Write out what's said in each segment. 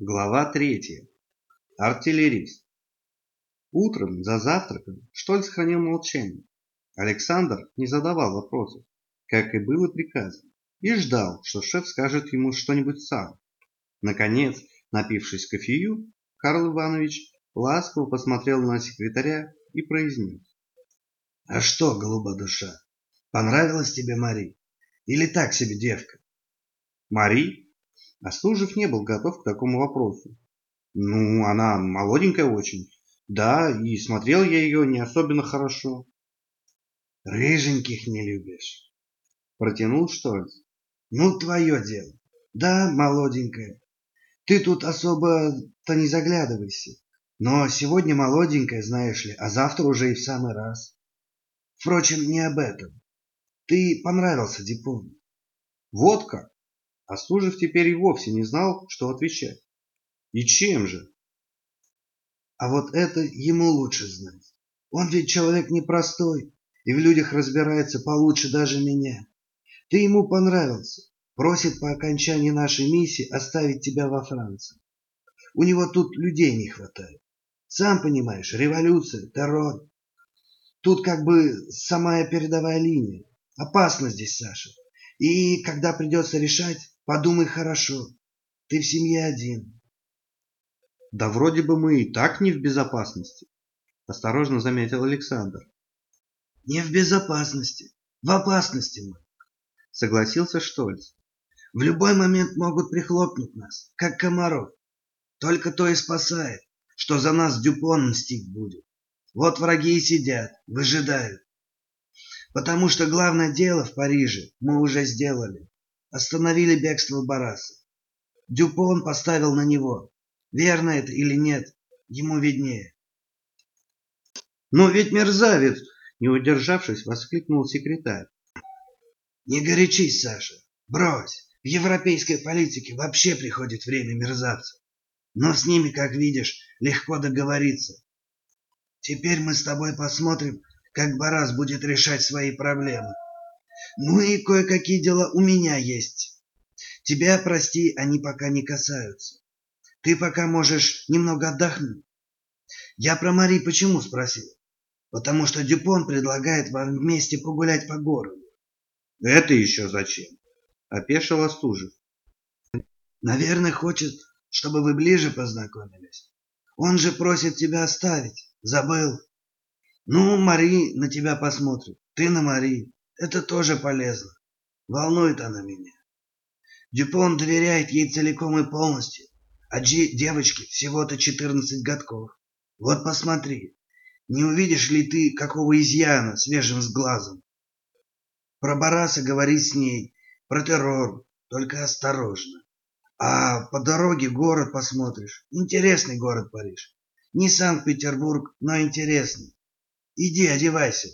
Глава третья. Артиллерист. Утром за завтраком Штольц хранил молчание. Александр не задавал вопросов, как и было приказано, и ждал, что шеф скажет ему что-нибудь сам. Наконец, напившись кофею, Карл Иванович ласково посмотрел на секретаря и произнес. «А что, голуба душа, понравилась тебе Мари? Или так себе девка?» «Мари?» Остужев не был готов к такому вопросу. Ну, она молоденькая очень. Да, и смотрел я ее не особенно хорошо. Рыженьких не любишь. Протянул Штольц. Ну, твое дело. Да, молоденькая. Ты тут особо-то не заглядывайся. Но сегодня молоденькая, знаешь ли, а завтра уже и в самый раз. Впрочем, не об этом. Ты понравился Дипону. Вот как? А Служев теперь и вовсе не знал, что отвечать. И чем же? А вот это ему лучше знать. Он ведь человек непростой и в людях разбирается получше даже меня. Ты ему понравился. Просит по окончании нашей миссии оставить тебя во Франции. У него тут людей не хватает. Сам понимаешь, революция, террор. Тут как бы самая передовая линия. Опасно здесь, Саша. И когда придется решать, подумай хорошо. Ты в семье один. Да вроде бы мы и так не в безопасности, осторожно заметил Александр. Не в безопасности, в опасности мы, согласился Штольц. В любой момент могут прихлопнуть нас, как комаров. Только то и спасает, что за нас Дюпон мстить будет. Вот враги и сидят, выжидают. Потому что главное дело в Париже мы уже сделали. Остановили бегство Бараса. Дюпон поставил на него. Верно это или нет, ему виднее. Но ведь мерзавец, не удержавшись, воскликнул секретарь. Не горячись, Саша. Брось. В европейской политике вообще приходит время мерзавцев. Но с ними, как видишь, легко договориться. Теперь мы с тобой посмотрим, как Барас будет решать свои проблемы. Ну и кое-какие дела у меня есть. Тебя, прости, они пока не касаются. Ты пока можешь немного отдохнуть. Я про Мари почему спросил? Потому что Дюпон предлагает вам вместе погулять по городу. Это еще зачем? Опешил Остужев. Наверное, хочет, чтобы вы ближе познакомились. Он же просит тебя оставить. Забыл? Ну, Мари на тебя посмотрит, ты на Мари. Это тоже полезно. Волнует она меня. Дюпон доверяет ей целиком и полностью, а Джи девочке всего-то 14 годков. Вот посмотри, не увидишь ли ты какого изъяна свежим с глазом? Про Бараса говори с ней, про террор, только осторожно. А по дороге город посмотришь. Интересный город Париж. Не Санкт-Петербург, но интересный. Иди одевайся.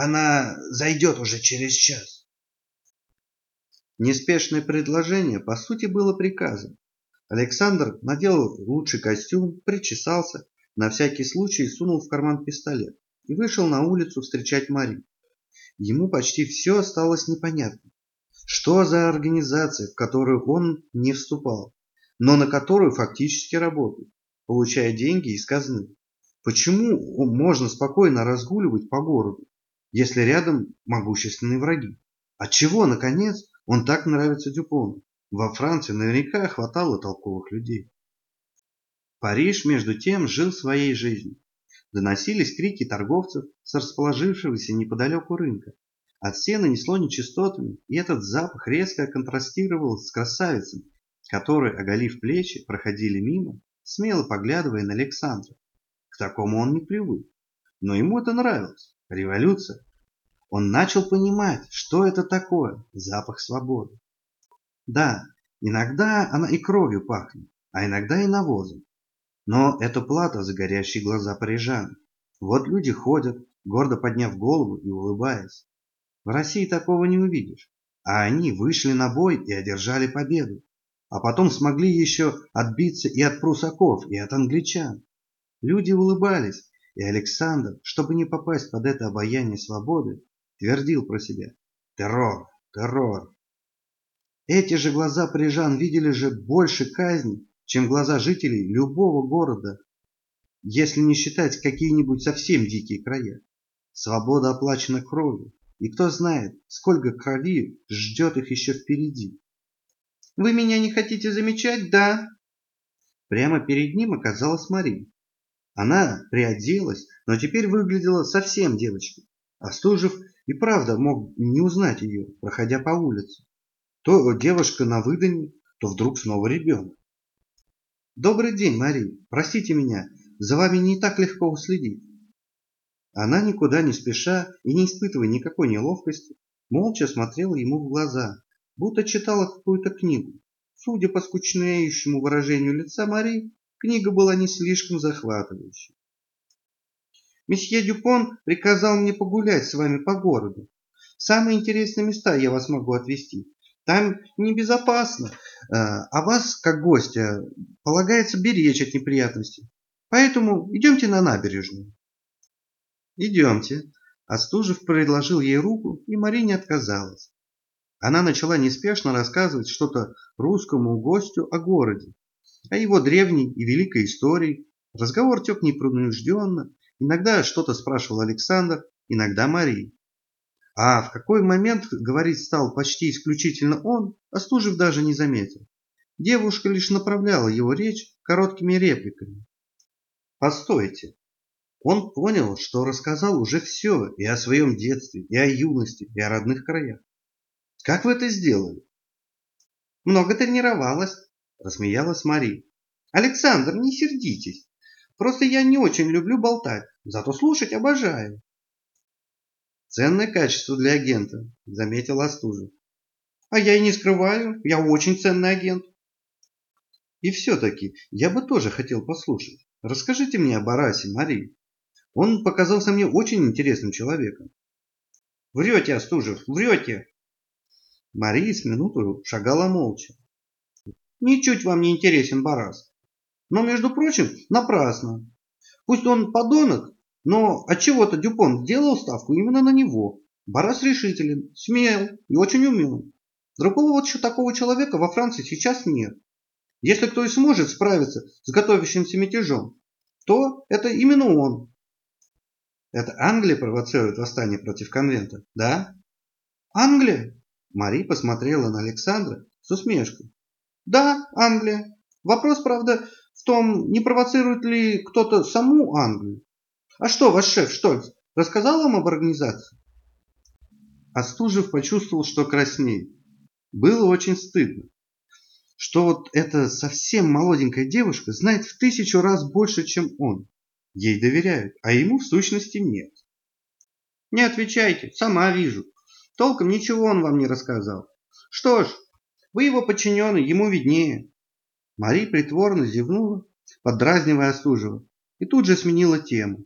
Она зайдет уже через час. Неспешное предложение, по сути, было приказом. Александр надел лучший костюм, причесался, на всякий случай сунул в карман пистолет и вышел на улицу встречать Мари. Ему почти все осталось непонятно. Что за организация, в которую он не вступал, но на которую фактически работает, получая деньги из казны? Почему можно спокойно разгуливать по городу, если рядом могущественные враги? Отчего, наконец, он так нравится Дюпону? Во Франции наверняка хватало толковых людей. Париж, между тем, жил своей жизнью. Доносились крики торговцев с расположившегося неподалеку рынка. От сена несло нечистотами, и этот запах резко контрастировал с красавицами, которые, оголив плечи, проходили мимо, смело поглядывая на Александра. К такому он не привык. Но ему это нравилось. Революция. Он начал понимать, что это такое запах свободы. Да, иногда она и кровью пахнет, а иногда и навозом. Но это плата за горящие глаза парижан. Вот люди ходят, гордо подняв голову и улыбаясь. В России такого не увидишь. А они вышли на бой и одержали победу. А потом смогли еще отбиться и от прусаков, и от англичан. Люди улыбались, и Александр, чтобы не попасть под это обаяние свободы, твердил про себя «Террор! Террор!». Эти же глаза парижан видели же больше казни, чем глаза жителей любого города, если не считать какие-нибудь совсем дикие края. Свобода оплачена кровью, и кто знает, сколько крови ждет их еще впереди. «Вы меня не хотите замечать, да?» Прямо перед ним оказалась Мария. Она приоделась, но теперь выглядела совсем девочкой. Остужев и правда мог не узнать ее, проходя по улице. То девушка на выдане, то вдруг снова ребенок. «Добрый день, Мария. Простите меня, за вами не так легко уследить». Она никуда не спеша и не испытывая никакой неловкости, молча смотрела ему в глаза, будто читала какую-то книгу. Судя по скучнеющему выражению лица Марии, книга была не слишком захватывающей. Месье Дюпон приказал мне погулять с вами по городу. Самые интересные места я вас могу отвезти. Там небезопасно, а, а вас, как гостя, полагается беречь от неприятностей. Поэтому идемте на набережную. Идемте. Остужев предложил ей руку, и Мария не отказалась. Она начала неспешно рассказывать что-то русскому гостю о городе, о его древней и великой истории. Разговор тек непринужденно, иногда что-то спрашивал Александр, иногда Мария. А в какой момент говорить стал почти исключительно он, Остужев даже не заметил. Девушка лишь направляла его речь короткими репликами. «Постойте!» Он понял, что рассказал уже все и о своем детстве, и о юности, и о родных краях. Как вы это сделали? Много тренировалась, рассмеялась Мария. Александр, не сердитесь. Просто я не очень люблю болтать, зато слушать обожаю. Ценное качество для агента, заметил Остужев. А я и не скрываю, я очень ценный агент. И все-таки я бы тоже хотел послушать. Расскажите мне о Барасе, Марии. Он показался мне очень интересным человеком. Врете, Остужев, врете, Мария с минуту шагала молча. Ничуть вам не интересен Барас. Но, между прочим, напрасно. Пусть он подонок, но отчего-то Дюпон сделал ставку именно на него. Барас решителен, смел и очень умен. Другого вот еще такого человека во Франции сейчас нет. Если кто и сможет справиться с готовящимся мятежом, то это именно он. Это Англия провоцирует восстание против конвента, да? Англия? Мари посмотрела на Александра с усмешкой. Да, Англия. Вопрос, правда, в том, не провоцирует ли кто-то саму Англию. А что, ваш шеф Штольц рассказал вам об организации? Остужев почувствовал, что краснеет. Было очень стыдно, что вот эта совсем молоденькая девушка знает в тысячу раз больше, чем он. Ей доверяют, а ему в сущности нет. Не отвечайте, сама вижу, Толком ничего он вам не рассказал. Что ж, вы его подчиненный, ему виднее. Мари притворно зевнула, поддразнивая Остужева, и тут же сменила тему.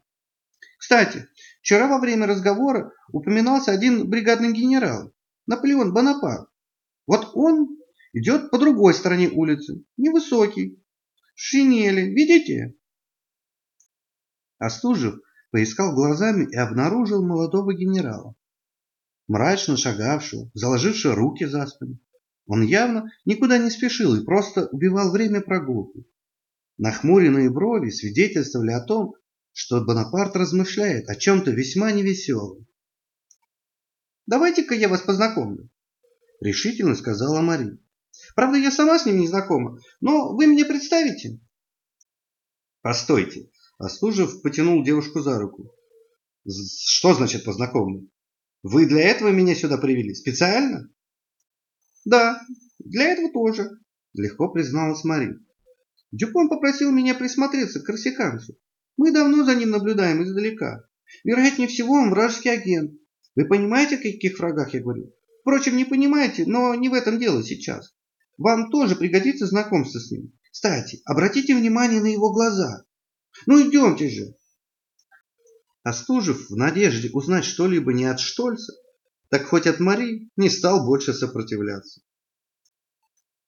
Кстати, вчера во время разговора упоминался один бригадный генерал, Наполеон Бонапарт. Вот он идет по другой стороне улицы, невысокий, в шинели, видите? Остужев поискал глазами и обнаружил молодого генерала мрачно шагавшего, заложившего руки за спину. Он явно никуда не спешил и просто убивал время прогулкой. Нахмуренные брови свидетельствовали о том, что Бонапарт размышляет о чем-то весьма невеселом. «Давайте-ка я вас познакомлю», — решительно сказала Мария. «Правда, я сама с ним не знакома, но вы мне представите?» «Постойте», — Остужев потянул девушку за руку. «Что значит познакомлю? Вы для этого меня сюда привели? Специально? Да, для этого тоже, легко призналась Мари. Дюпон попросил меня присмотреться к корсиканцу. Мы давно за ним наблюдаем издалека. Вероятнее всего, он вражеский агент. Вы понимаете, о каких врагах я говорю? Впрочем, не понимаете, но не в этом дело сейчас. Вам тоже пригодится знакомство с ним. Кстати, обратите внимание на его глаза. Ну идемте же. Остужев в надежде узнать что-либо не от Штольца, так хоть от Мари, не стал больше сопротивляться.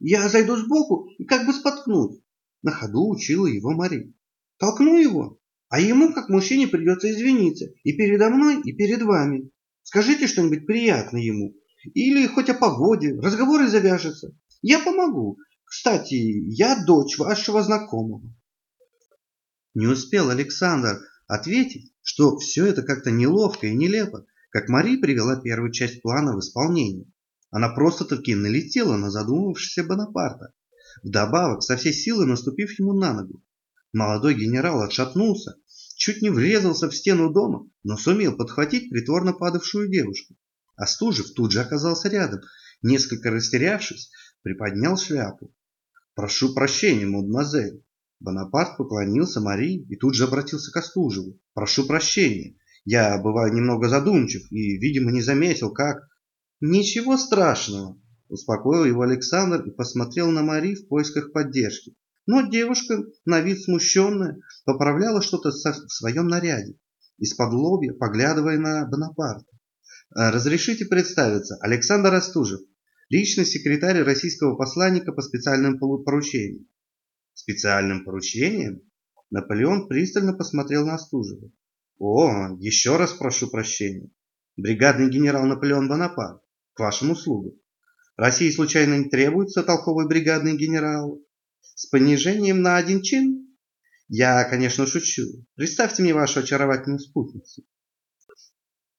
«Я зайду сбоку и как бы споткнусь», — на ходу учила его Мари. «Толкну его, а ему, как мужчине, придется извиниться и передо мной, и перед вами. Скажите что-нибудь приятное ему, или хоть о погоде, разговоры завяжутся. Я помогу. Кстати, я дочь вашего знакомого. Не успел Александр ответить, что все это как-то неловко и нелепо, как Мари привела первую часть плана в исполнение. Она просто-таки налетела на задумавшегося Бонапарта, вдобавок со всей силы наступив ему на ногу. Молодой генерал отшатнулся, чуть не врезался в стену дома, но сумел подхватить притворно падавшую девушку. Остужев тут же оказался рядом, несколько растерявшись, приподнял шляпу. «Прошу прощения, мадемуазель». Бонапарт поклонился Марии и тут же обратился к Остужеву. «Прошу прощения, я бываю немного задумчив и, видимо, не заметил, как...» «Ничего страшного», – успокоил его Александр и посмотрел на Мари в поисках поддержки. Но девушка, на вид смущенная, поправляла что-то в своем наряде, из-под лобья поглядывая на Бонапарта. «Э, «Разрешите представиться, Александр Остужев, личный секретарь российского посланника по специальным поручениям». «Специальным поручениям?» Наполеон пристально посмотрел на Остужева. «О, еще раз прошу прощения. Бригадный генерал Наполеон Бонапарт, к вашим услугам. России случайно не требуется толковый бригадный генерал?» С понижением на один чин? Я, конечно, шучу. Представьте мне вашу очаровательную спутницу.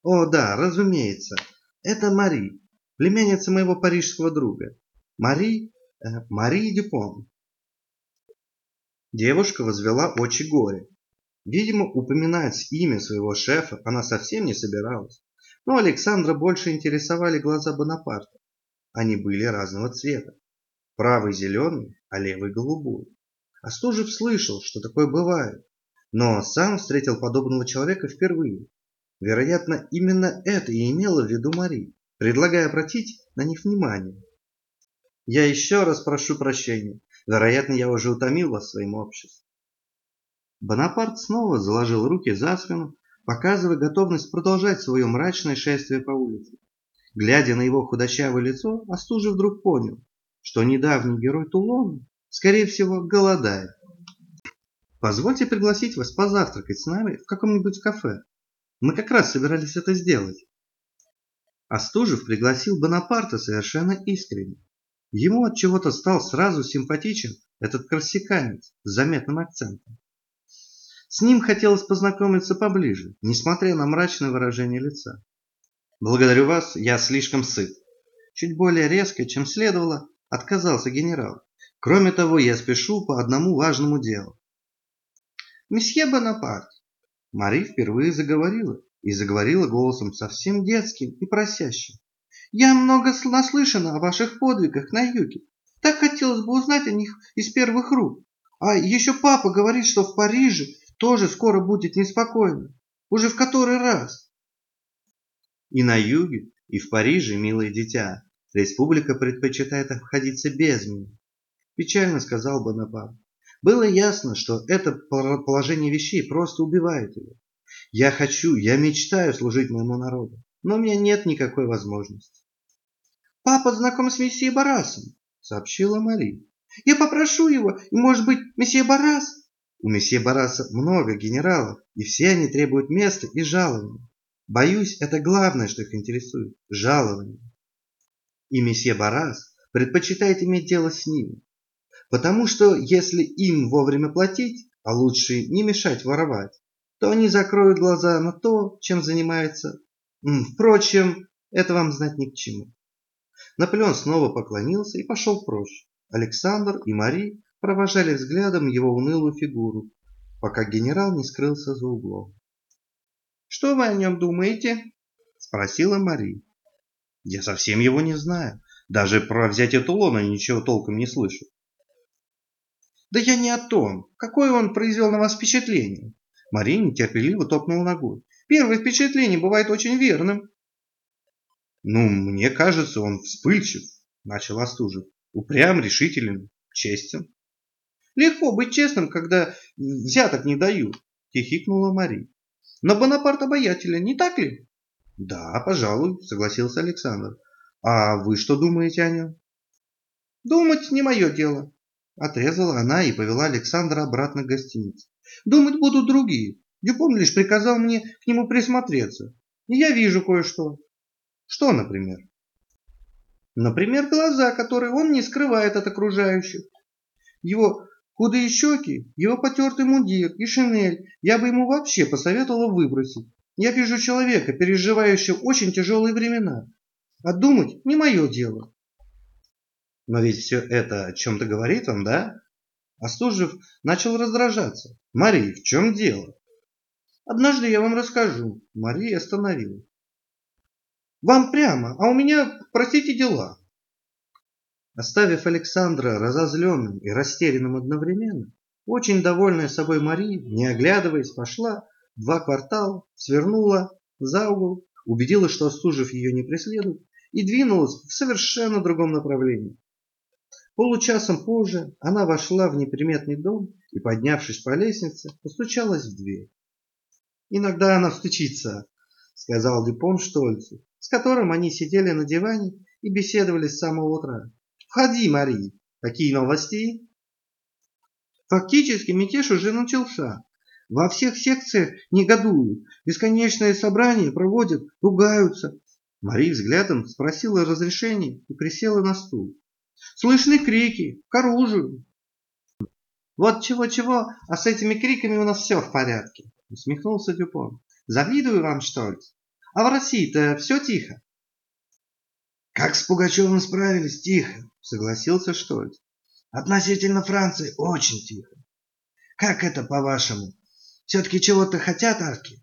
О, да, разумеется. Это Мари, племянница моего парижского друга. Мари, э, Мари Дюпон. Девушка возвела очи горе. Видимо, упоминать имя своего шефа она совсем не собиралась. Но Александра больше интересовали глаза Бонапарта. Они были разного цвета. Правый зеленый, а левый голубой. Остужев слышал, что такое бывает, но сам встретил подобного человека впервые. Вероятно, именно это и имела в виду Мари, предлагая обратить на них внимание. Я еще раз прошу прощения. Вероятно, я уже утомил вас своим обществом. Бонапарт снова заложил руки за спину, показывая готовность продолжать свое мрачное шествие по улице. Глядя на его худощавое лицо, Остужев вдруг понял, что недавний герой Тулона, скорее всего, голодает. Позвольте пригласить вас позавтракать с нами в каком-нибудь кафе. Мы как раз собирались это сделать. Остужев пригласил Бонапарта совершенно искренне. Ему от чего-то стал сразу симпатичен этот корсиканец с заметным акцентом. С ним хотелось познакомиться поближе, несмотря на мрачное выражение лица. «Благодарю вас, я слишком сыт». Чуть более резко, чем следовало, отказался генерал. Кроме того, я спешу по одному важному делу. Месье Бонапарт. Мари впервые заговорила, и заговорила голосом совсем детским и просящим. Я много наслышана о ваших подвигах на юге. Так хотелось бы узнать о них из первых рук. А еще папа говорит, что в Париже тоже скоро будет неспокойно. Уже в который раз. И на юге, и в Париже, милое дитя, Республика предпочитает обходиться без меня. Печально сказал Бонапарт. Было ясно, что это положение вещей просто убивает его. Я хочу, я мечтаю служить моему народу, но у меня нет никакой возможности. Папа знаком с месье Барасом, сообщила Мари. Я попрошу его, и, может быть, месье Барас? У месье Бараса много генералов, и все они требуют места и жалования. Боюсь, это главное, что их интересует – жалование и месье Барас предпочитает иметь дело с ними. Потому что если им вовремя платить, а лучше не мешать воровать, то они закроют глаза на то, чем занимаются. Впрочем, это вам знать ни к чему. Наполеон снова поклонился и пошел прочь. Александр и Мари провожали взглядом его унылую фигуру, пока генерал не скрылся за углом. «Что вы о нем думаете?» – спросила Мари. Я совсем его не знаю. Даже про взятие Тулона ничего толком не слышу. Да я не о том. Какое он произвел на вас впечатление? Мария нетерпеливо топнула ногой. Первое впечатление бывает очень верным. Ну, мне кажется, он вспыльчив, начал Остужев. Упрям, решителен, честен. Легко быть честным, когда взяток не дают, хихикнула Мария. Но Бонапарт обаятелен, не так ли? Да, пожалуй, согласился Александр. А вы что думаете о нем? Думать не мое дело. Отрезала она и повела Александра обратно к гостинице. Думать будут другие. Дюпон лишь приказал мне к нему присмотреться. И я вижу кое-что. Что, например? Например, глаза, которые он не скрывает от окружающих. Его худые щеки, его потертый мундир и шинель я бы ему вообще посоветовала выбросить. Я вижу человека, переживающего очень тяжелые времена. А думать не мое дело. Но ведь все это о чем-то говорит вам, да? Остужев начал раздражаться. Мари, в чем дело? Однажды я вам расскажу. Мария остановилась. Вам прямо, а у меня, простите, дела. Оставив Александра разозленным и растерянным одновременно, очень довольная собой Мария, не оглядываясь, пошла два квартала, свернула за угол, убедилась, что Остужев ее не преследует, и двинулась в совершенно другом направлении. Получасом позже она вошла в неприметный дом и, поднявшись по лестнице, постучалась в дверь. «Иногда она стучится», — сказал Дюпон Штольцу, с которым они сидели на диване и беседовали с самого утра. «Входи, Мари. Какие новости?» Фактически мятеж уже начался. Во всех секциях негодуют, бесконечные собрания проводят, ругаются. Мари взглядом спросила разрешения и присела на стул. Слышны крики, к оружию. Вот чего-чего, а с этими криками у нас все в порядке, усмехнулся Дюпон. Завидую вам, что ли? А в России-то все тихо. Как с Пугачевым справились, тихо, согласился Штольц. Относительно Франции очень тихо. Как это, по-вашему? Все-таки чего-то хотят арки?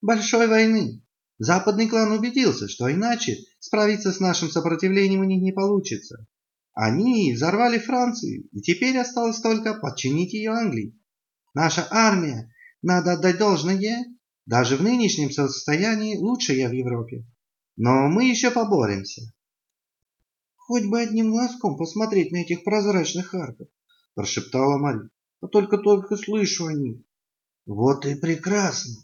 Большой войны. Западный клан убедился, что иначе справиться с нашим сопротивлением у них не получится. Они взорвали Францию, и теперь осталось только подчинить ее Англии. Наша армия, надо отдать должное, даже в нынешнем состоянии лучшая в Европе. Но мы еще поборемся. Хоть бы одним глазком посмотреть на этих прозрачных арков, прошептала Мария. А только-только слышу о них. Вот и прекрасно.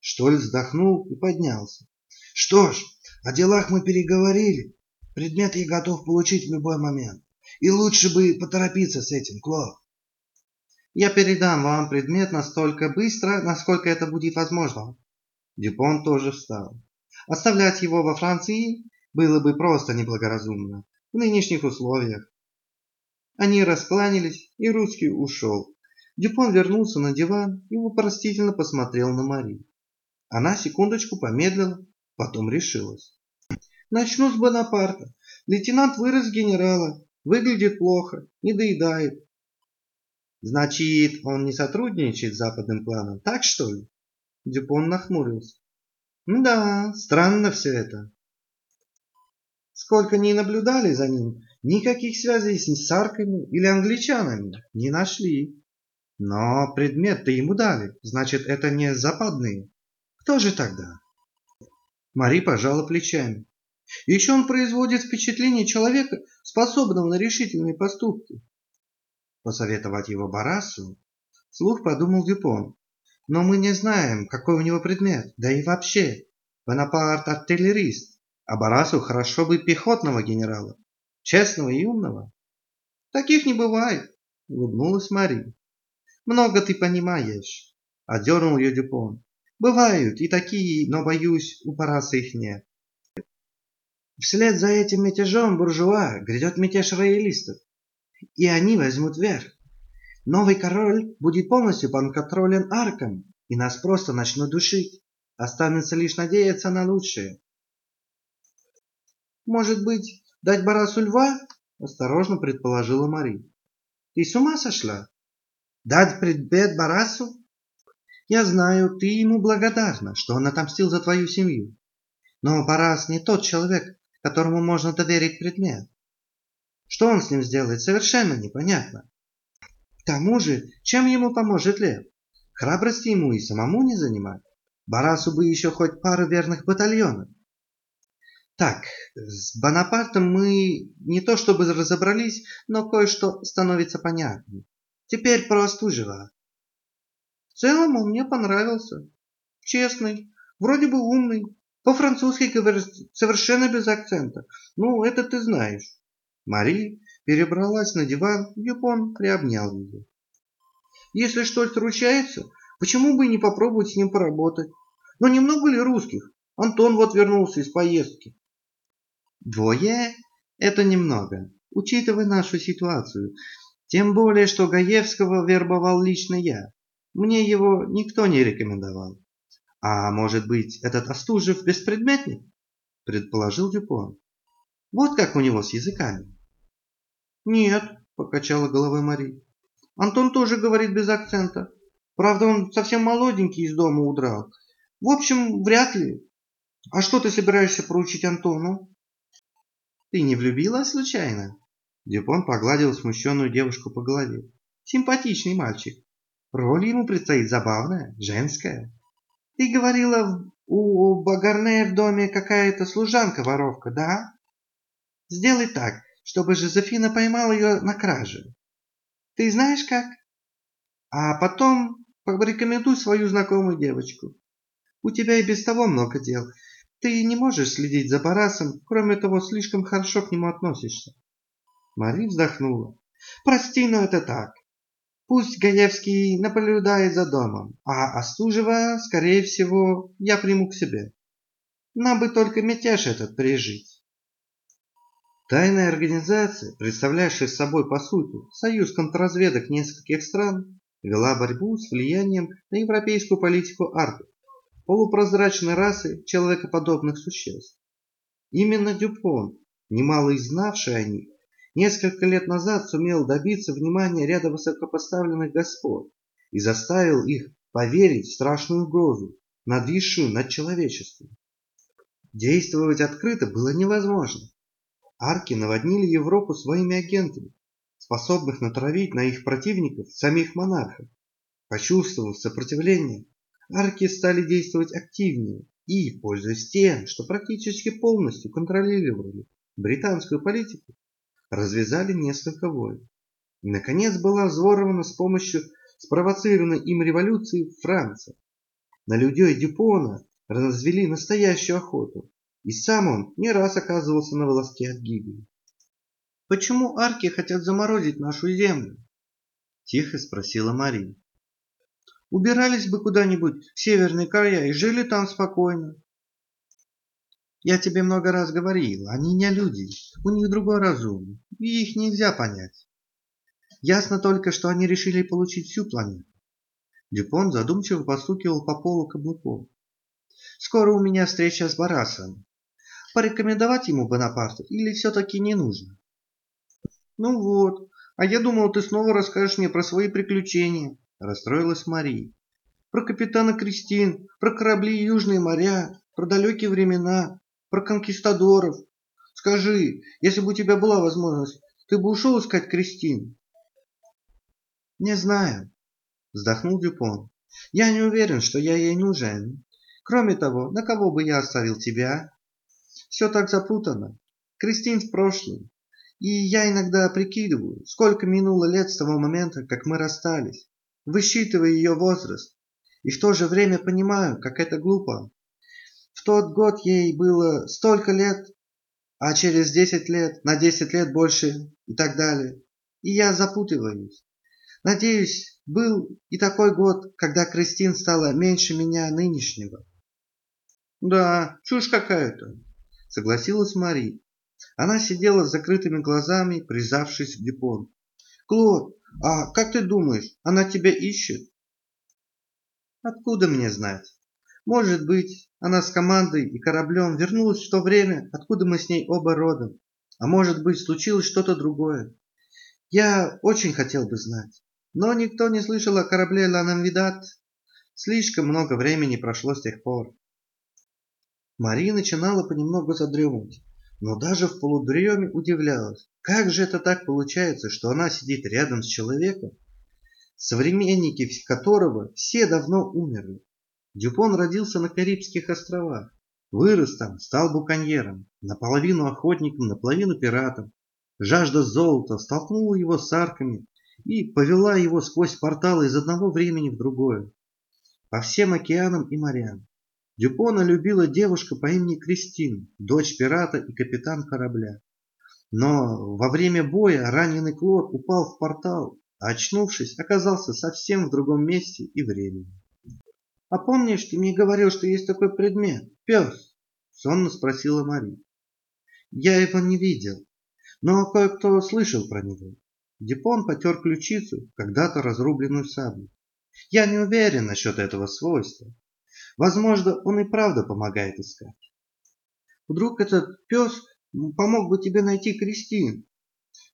Штоль вздохнул и поднялся. Что ж, о делах мы переговорили. Предмет я готов получить в любой момент. И лучше бы поторопиться с этим, Кло. Я передам вам предмет настолько быстро, насколько это будет возможно. Дюпон тоже встал. Оставлять его во Франции было бы просто неблагоразумно в нынешних условиях. Они раскланялись, и русский ушел. Дюпон вернулся на диван и вопросительно посмотрел на Мари. Она секундочку помедлила, потом решилась. Начну с Бонапарта. Лейтенант вырос генерала, выглядит плохо, не доедает. Значит, он не сотрудничает с западным планом, так что ли? Дюпон нахмурился. Да, странно все это. Сколько ни наблюдали за ним, никаких связей с сарками или англичанами не нашли. Но предмет-то ему дали, значит, это не западные. Кто же тогда? Мари пожала плечами. Еще он производит впечатление человека, способного на решительные поступки. Посоветовать его Барасу? Слух подумал Дюпон. Но мы не знаем, какой у него предмет, да и вообще. Бонапарт артиллерист, а Барасу хорошо бы пехотного генерала, честного и умного. Таких не бывает, улыбнулась Мари. Много ты понимаешь, одернул ее Дюпон. Бывают и такие, но, боюсь, у Параса их нет. Вслед за этим мятежом буржуа грядет мятеж роялистов, и они возьмут верх. Новый король будет полностью подконтролен арком, и нас просто начнут душить. Останется лишь надеяться на лучшее. Может быть, дать Барасу льва? Осторожно предположила Мари. Ты с ума сошла? Дать предмет Барасу? Я знаю, ты ему благодарна, что он отомстил за твою семью. Но Барас не тот человек, которому можно доверить предмет. Что он с ним сделает, совершенно непонятно. Тому же, чем ему поможет лев? Храбрости ему и самому не занимать. Барасу бы еще хоть пару верных батальонов. Так, с Бонапартом мы не то чтобы разобрались, но кое-что становится понятным. Теперь про Остужева. В целом он мне понравился. Честный, вроде бы умный, по-французски говорит совершенно без акцента. Ну, это ты знаешь. Мари перебралась на диван, Юпон приобнял ее. Если что-то ручается, почему бы и не попробовать с ним поработать? Но немного ли русских? Антон вот вернулся из поездки. Двое – это немного, учитывая нашу ситуацию. Тем более, что Гаевского вербовал лично я. Мне его никто не рекомендовал. А может быть, этот Остужев беспредметник? Предположил Дюпон. Вот как у него с языками. Нет, покачала головой Мари. Антон тоже говорит без акцента. Правда, он совсем молоденький из дома удрал. В общем, вряд ли. А что ты собираешься поручить Антону? Ты не влюбилась случайно? Дюпон погладил смущенную девушку по голове. Симпатичный мальчик. Роль ему предстоит забавная, женская. Ты говорила, у Багарне в доме какая-то служанка-воровка, да? Сделай так, чтобы Жозефина поймала ее на краже. Ты знаешь как? А потом порекомендуй свою знакомую девочку. У тебя и без того много дел. Ты не можешь следить за Барасом, кроме того, слишком хорошо к нему относишься. Мари вздохнула. Прости, но это так. Пусть Гаевский наблюдает за домом, а Остужева, скорее всего, я приму к себе. Нам бы только мятеж этот пережить. Тайная организация, представляющая собой по сути союз контрразведок нескольких стран, вела борьбу с влиянием на европейскую политику арты, полупрозрачной расы человекоподобных существ. Именно Дюпон, немало и знавший о них, несколько лет назад сумел добиться внимания ряда высокопоставленных господ и заставил их поверить в страшную угрозу, надвисшую над человечеством. Действовать открыто было невозможно. Арки наводнили Европу своими агентами, способных натравить на их противников самих монархов. Почувствовав сопротивление, арки стали действовать активнее и, пользуясь тем, что практически полностью контролировали британскую политику, развязали несколько войн. Наконец, была взорвана с помощью спровоцированной им революции Франция. На людей Дюпона развели настоящую охоту, и сам он не раз оказывался на волоске от гибели. «Почему арки хотят заморозить нашу землю?» – тихо спросила Мария. «Убирались бы куда-нибудь в северные края и жили там спокойно». «Я тебе много раз говорил, они не люди, у них другой разум, и их нельзя понять. Ясно только, что они решили получить всю планету». Дюпон задумчиво постукивал по полу каблуком. «Скоро у меня встреча с Барасом. Порекомендовать ему Бонапарта или все-таки не нужно? Ну вот, а я думал, ты снова расскажешь мне про свои приключения, расстроилась Мария. Про капитана Кристин, про корабли южные моря, про далекие времена, про конкистадоров. Скажи, если бы у тебя была возможность, ты бы ушел искать Кристин? Не знаю, вздохнул Дюпон. Я не уверен, что я ей нужен. Кроме того, на кого бы я оставил тебя? Все так запутано. Кристин в прошлом. И я иногда прикидываю, сколько минуло лет с того момента, как мы расстались, высчитывая ее возраст. И в то же время понимаю, как это глупо. В тот год ей было столько лет, а через 10 лет, на 10 лет больше и так далее. И я запутываюсь. Надеюсь, был и такой год, когда Кристин стала меньше меня нынешнего. Да, чушь какая-то согласилась Мари. Она сидела с закрытыми глазами, прижавшись к Дюпон. «Клод, а как ты думаешь, она тебя ищет?» «Откуда мне знать? Может быть, она с командой и кораблем вернулась в то время, откуда мы с ней оба родом. А может быть, случилось что-то другое. Я очень хотел бы знать. Но никто не слышал о корабле Ланамвидат. Слишком много времени прошло с тех пор. Мария начинала понемногу задремывать, но даже в полудреме удивлялась, как же это так получается, что она сидит рядом с человеком, современники которого все давно умерли. Дюпон родился на Карибских островах, вырос там, стал буконьером, наполовину охотником, наполовину пиратом. Жажда золота столкнула его с арками и повела его сквозь порталы из одного времени в другое, по всем океанам и морям. Дюпона любила девушка по имени Кристин, дочь пирата и капитан корабля. Но во время боя раненый Клод упал в портал, а очнувшись, оказался совсем в другом месте и времени. «А помнишь, ты мне говорил, что есть такой предмет? Пес?» – сонно спросила Мари. Я его не видел, но кое-кто слышал про него. Дюпон потер ключицу, когда-то разрубленную саблю. Я не уверен насчет этого свойства. Возможно, он и правда помогает искать. Вдруг этот пес помог бы тебе найти Кристин.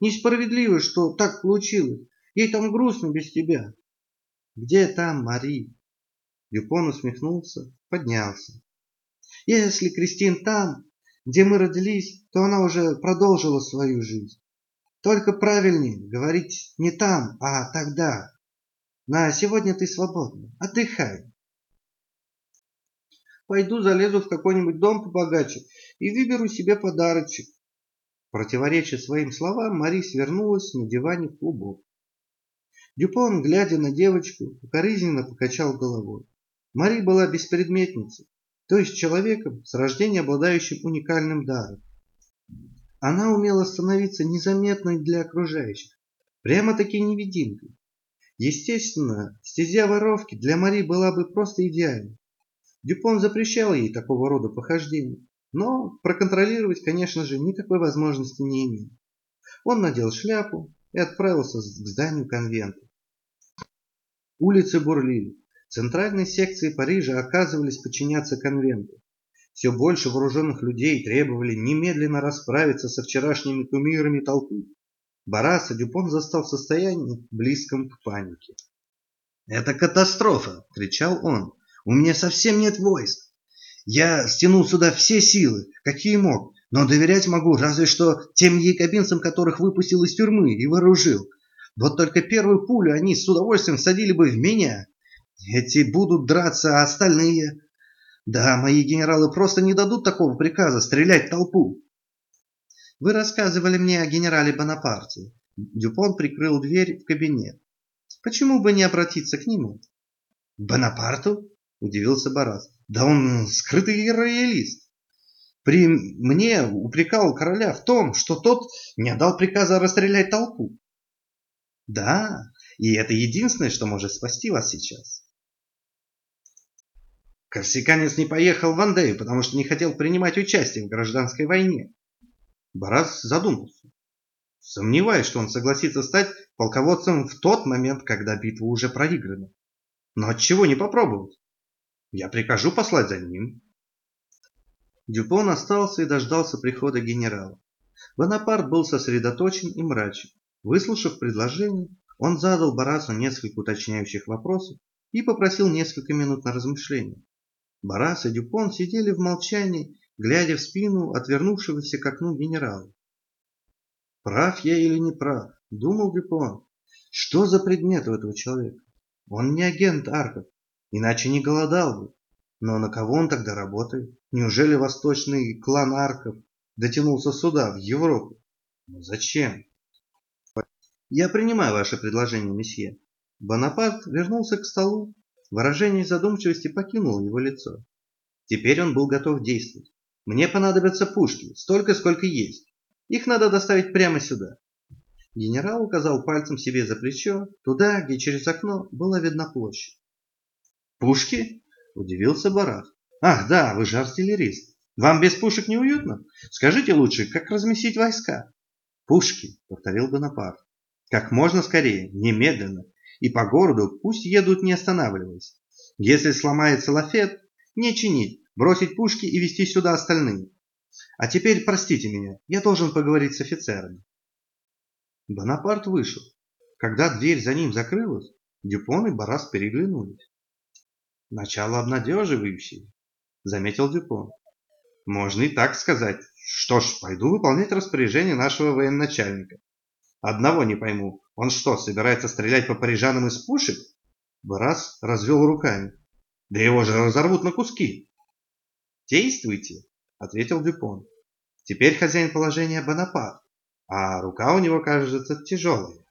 Несправедливо, что так получилось. Ей там грустно без тебя. Где там Мари? Дюпон усмехнулся, поднялся. Если Кристин там, где мы родились, то она уже продолжила свою жизнь. Только правильнее говорить не там, а тогда. На сегодня ты свободна. Отдыхай. Пойду залезу в какой-нибудь дом побогаче и выберу себе подарочек. Противореча своим словам, Мари свернулась на диване в. Дюпон, глядя на девочку, укоризненно покачал головой. Мари была беспредметницей, то есть человеком, с рождения обладающим уникальным даром. Она умела становиться незаметной для окружающих, прямо-таки невидимкой. Естественно, стезя воровки для Мари была бы просто идеальной. Дюпон запрещал ей такого рода похождения, но проконтролировать, конечно же, никакой возможности не имел. Он надел шляпу и отправился к зданию конвента. Улицы бурлили. Центральной секции Парижа оказывались подчиняться конвенту. Все больше вооруженных людей требовали немедленно расправиться со вчерашними кумирами толпы. Бараса Дюпон застал в состоянии, близком к панике. «Это катастрофа!» – кричал он. «У меня совсем нет войск. Я стянул сюда все силы, какие мог, но доверять могу разве что тем якобинцам, которых выпустил из тюрьмы и вооружил. Вот только первую пулю они с удовольствием садили бы в меня. Эти будут драться, а остальные... Да, мои генералы просто не дадут такого приказа стрелять в толпу. Вы рассказывали мне о генерале Бонапарте. Дюпон прикрыл дверь в кабинет. Почему бы не обратиться к нему? Бонапарту? Удивился Барас. Да он скрытый роялист. При мне упрекал короля в том, что тот не отдал приказа расстрелять толпу. Да, и это единственное, что может спасти вас сейчас. Корсиканец не поехал в Андею, потому что не хотел принимать участие в гражданской войне. Барас задумался. Сомневаюсь, что он согласится стать полководцем в тот момент, когда битва уже проиграна. Но отчего не попробовать? Я прикажу послать за ним. Дюпон остался и дождался прихода генерала. Бонапарт был сосредоточен и мрачен. Выслушав предложение, он задал Барасу несколько уточняющих вопросов и попросил несколько минут на размышление. Барас и Дюпон сидели в молчании, глядя в спину отвернувшегося к окну генерала. «Прав я или не прав?» – думал Дюпон. «Что за предмет у этого человека? Он не агент Арков, иначе не голодал бы. Но на кого он тогда работает? Неужели восточный клан Арков дотянулся сюда, в Европу? Но зачем?» «Я принимаю ваше предложение, месье». Бонапарт вернулся к столу Выражение задумчивости покинуло его лицо. Теперь он был готов действовать. «Мне понадобятся пушки, столько, сколько есть. Их надо доставить прямо сюда». Генерал указал пальцем себе за плечо, туда, где через окно была видна площадь. «Пушки?» – удивился Барат. «Ах, да, вы же артиллерист. Вам без пушек не уютно? Скажите лучше, как разместить войска?» «Пушки», – повторил Бонапарт. «Как можно скорее, немедленно, и по городу пусть едут не останавливаясь. Если сломается лафет, не чинить, бросить пушки и вести сюда остальные. А теперь простите меня, я должен поговорить с офицерами. Бонапарт вышел. Когда дверь за ним закрылась, Дюпон и Барас переглянулись. Начало обнадеживающее, заметил Дюпон. Можно и так сказать. Что ж, пойду выполнять распоряжение нашего военачальника. Одного не пойму. Он что, собирается стрелять по парижанам из пушек? Барас развел руками. Да его же разорвут на куски. Действуйте, ответил Дюпон. Теперь хозяин положения Бонапарт, а рука у него, кажется, тяжелая.